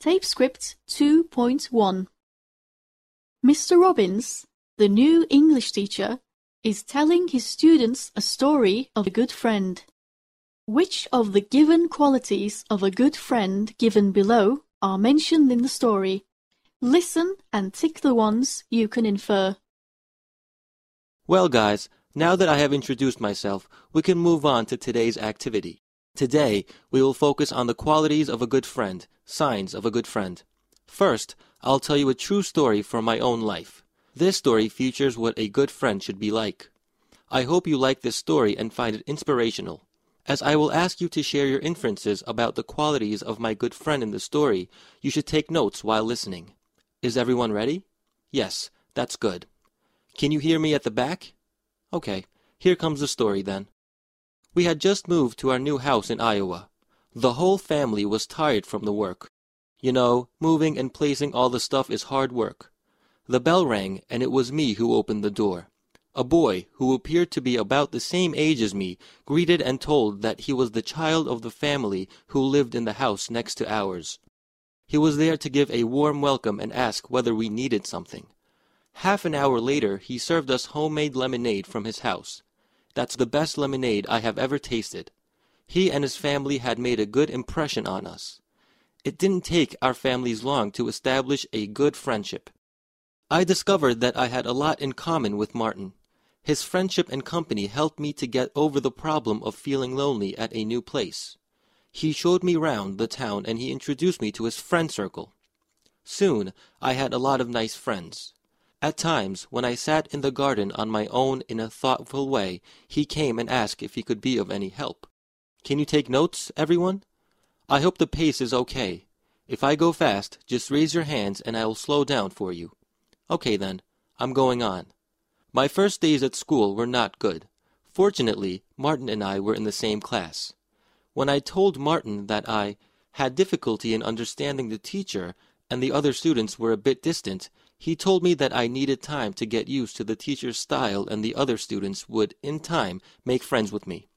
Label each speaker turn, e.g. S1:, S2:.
S1: Tape Script 2.1 Mr. Robbins, the new English teacher, is telling his students a story of a good friend. Which of the given qualities of a good friend given below are mentioned in the story? Listen and tick the ones you can infer.
S2: Well, guys, now that I have introduced myself, we can move on to today's activity. Today, we will focus on the qualities of a good friend, signs of a good friend. First, I'll tell you a true story from my own life. This story features what a good friend should be like. I hope you like this story and find it inspirational. As I will ask you to share your inferences about the qualities of my good friend in the story, you should take notes while listening. Is everyone ready? Yes, that's good. Can you hear me at the back? Okay, here comes the story then. We had just moved to our new house in Iowa. The whole family was tired from the work. You know, moving and placing all the stuff is hard work. The bell rang, and it was me who opened the door. A boy, who appeared to be about the same age as me, greeted and told that he was the child of the family who lived in the house next to ours. He was there to give a warm welcome and ask whether we needed something. Half an hour later he served us homemade lemonade from his house. That's the best lemonade I have ever tasted. He and his family had made a good impression on us. It didn't take our families long to establish a good friendship. I discovered that I had a lot in common with Martin. His friendship and company helped me to get over the problem of feeling lonely at a new place. He showed me round the town and he introduced me to his friend circle. Soon I had a lot of nice friends. At times, when I sat in the garden on my own in a thoughtful way, he came and asked if he could be of any help. Can you take notes, everyone? I hope the pace is okay. If I go fast, just raise your hands and I will slow down for you. Okay then, I'm going on. My first days at school were not good. Fortunately, Martin and I were in the same class. When I told Martin that I had difficulty in understanding the teacher and the other students were a bit distant, he told me that I needed time to get used to the teacher's style and the other students would, in time, make friends with me.